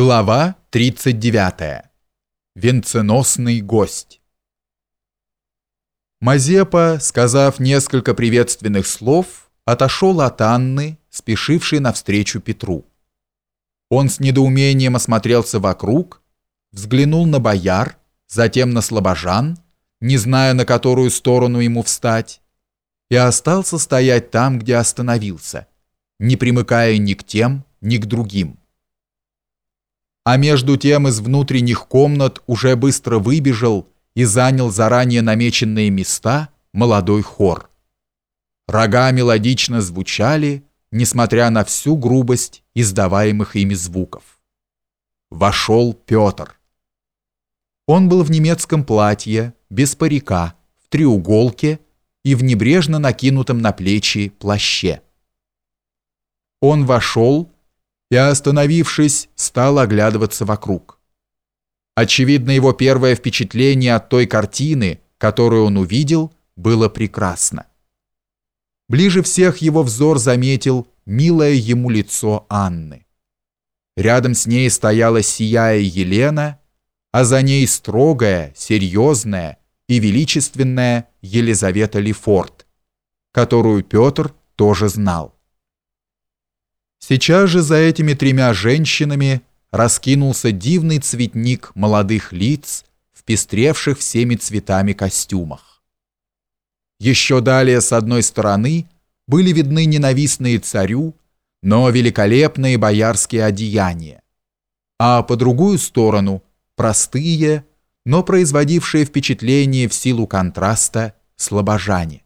Глава 39. Венценосный гость. Мазепа, сказав несколько приветственных слов, отошел от Анны, спешившей навстречу Петру. Он с недоумением осмотрелся вокруг, взглянул на бояр, затем на слабожан, не зная, на которую сторону ему встать, и остался стоять там, где остановился, не примыкая ни к тем, ни к другим а между тем из внутренних комнат уже быстро выбежал и занял заранее намеченные места молодой хор. Рога мелодично звучали, несмотря на всю грубость издаваемых ими звуков. Вошел Петр. Он был в немецком платье, без парика, в треуголке и в небрежно накинутом на плечи плаще. Он вошел, и, остановившись, стал оглядываться вокруг. Очевидно, его первое впечатление от той картины, которую он увидел, было прекрасно. Ближе всех его взор заметил милое ему лицо Анны. Рядом с ней стояла сияя Елена, а за ней строгая, серьезная и величественная Елизавета Лефорт, которую Петр тоже знал. Сейчас же за этими тремя женщинами раскинулся дивный цветник молодых лиц в пестревших всеми цветами костюмах. Еще далее с одной стороны были видны ненавистные царю, но великолепные боярские одеяния, а по другую сторону простые, но производившие впечатление в силу контраста слабожане.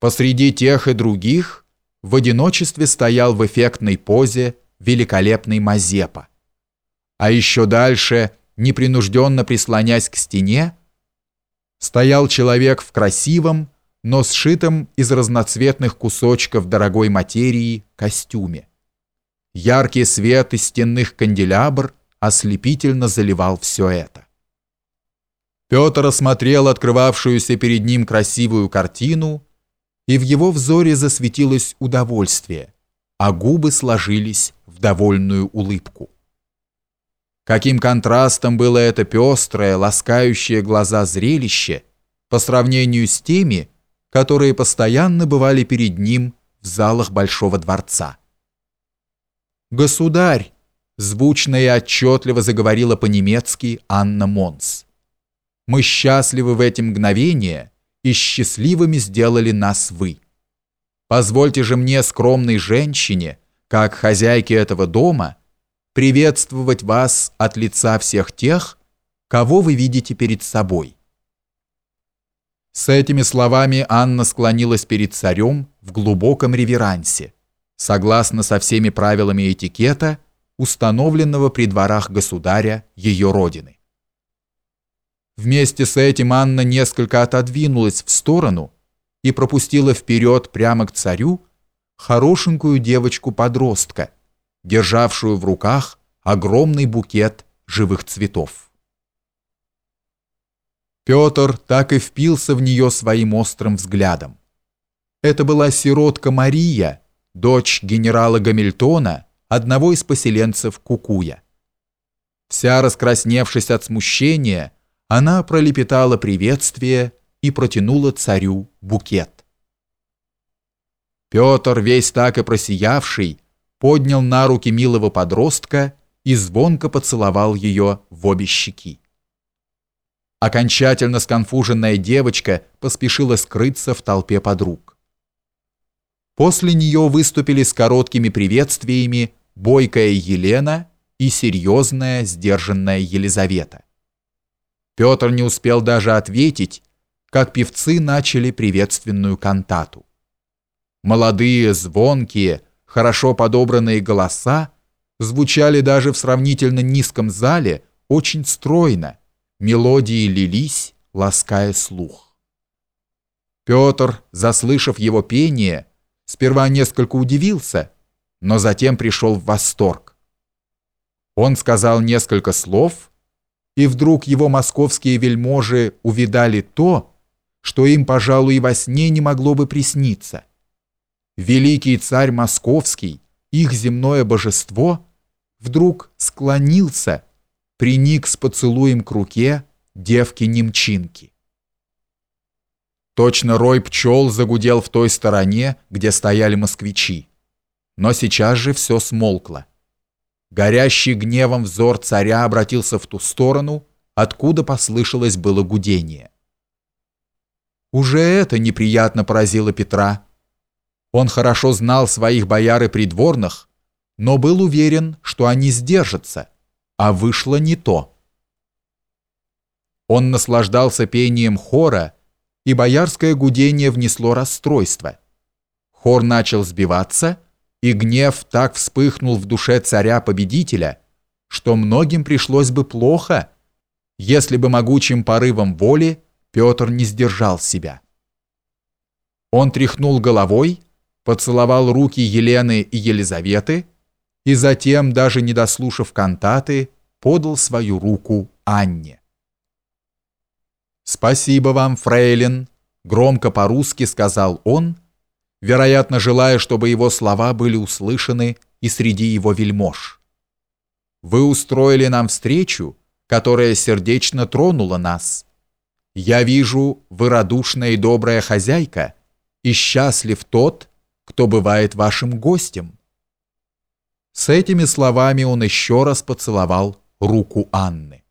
Посреди тех и других – в одиночестве стоял в эффектной позе великолепный Мазепа. А еще дальше, непринужденно прислонясь к стене, стоял человек в красивом, но сшитом из разноцветных кусочков дорогой материи костюме. Яркий свет из стенных канделябр ослепительно заливал все это. Петр осмотрел открывавшуюся перед ним красивую картину и в его взоре засветилось удовольствие, а губы сложились в довольную улыбку. Каким контрастом было это пестрое, ласкающее глаза зрелище по сравнению с теми, которые постоянно бывали перед ним в залах Большого дворца. «Государь!» – звучно и отчетливо заговорила по-немецки Анна Монс. «Мы счастливы в эти мгновения», и счастливыми сделали нас вы. Позвольте же мне, скромной женщине, как хозяйке этого дома, приветствовать вас от лица всех тех, кого вы видите перед собой. С этими словами Анна склонилась перед царем в глубоком реверансе, согласно со всеми правилами этикета, установленного при дворах государя ее родины. Вместе с этим Анна несколько отодвинулась в сторону и пропустила вперед прямо к царю хорошенькую девочку-подростка, державшую в руках огромный букет живых цветов. Петр так и впился в нее своим острым взглядом. Это была сиротка Мария, дочь генерала Гамильтона, одного из поселенцев Кукуя. Вся раскрасневшись от смущения, она пролепетала приветствие и протянула царю букет. Петр, весь так и просиявший, поднял на руки милого подростка и звонко поцеловал ее в обе щеки. Окончательно сконфуженная девочка поспешила скрыться в толпе подруг. После нее выступили с короткими приветствиями бойкая Елена и серьезная, сдержанная Елизавета. Петр не успел даже ответить, как певцы начали приветственную кантату. Молодые, звонкие, хорошо подобранные голоса звучали даже в сравнительно низком зале очень стройно, мелодии лились, лаская слух. Петр, заслышав его пение, сперва несколько удивился, но затем пришел в восторг. Он сказал несколько слов и вдруг его московские вельможи увидали то, что им, пожалуй, во сне не могло бы присниться. Великий царь московский, их земное божество, вдруг склонился, приник с поцелуем к руке девки-немчинки. Точно рой пчел загудел в той стороне, где стояли москвичи. Но сейчас же все смолкло. Горящий гневом взор царя обратился в ту сторону, откуда послышалось было гудение. Уже это неприятно поразило Петра. Он хорошо знал своих бояр и придворных, но был уверен, что они сдержатся, а вышло не то. Он наслаждался пением хора, и боярское гудение внесло расстройство. Хор начал сбиваться, и гнев так вспыхнул в душе царя-победителя, что многим пришлось бы плохо, если бы могучим порывом воли Петр не сдержал себя. Он тряхнул головой, поцеловал руки Елены и Елизаветы и затем, даже не дослушав кантаты, подал свою руку Анне. «Спасибо вам, фрейлин», — громко по-русски сказал он, вероятно, желая, чтобы его слова были услышаны и среди его вельмож. «Вы устроили нам встречу, которая сердечно тронула нас. Я вижу, вы радушная и добрая хозяйка, и счастлив тот, кто бывает вашим гостем». С этими словами он еще раз поцеловал руку Анны.